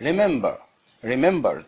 remember remembered.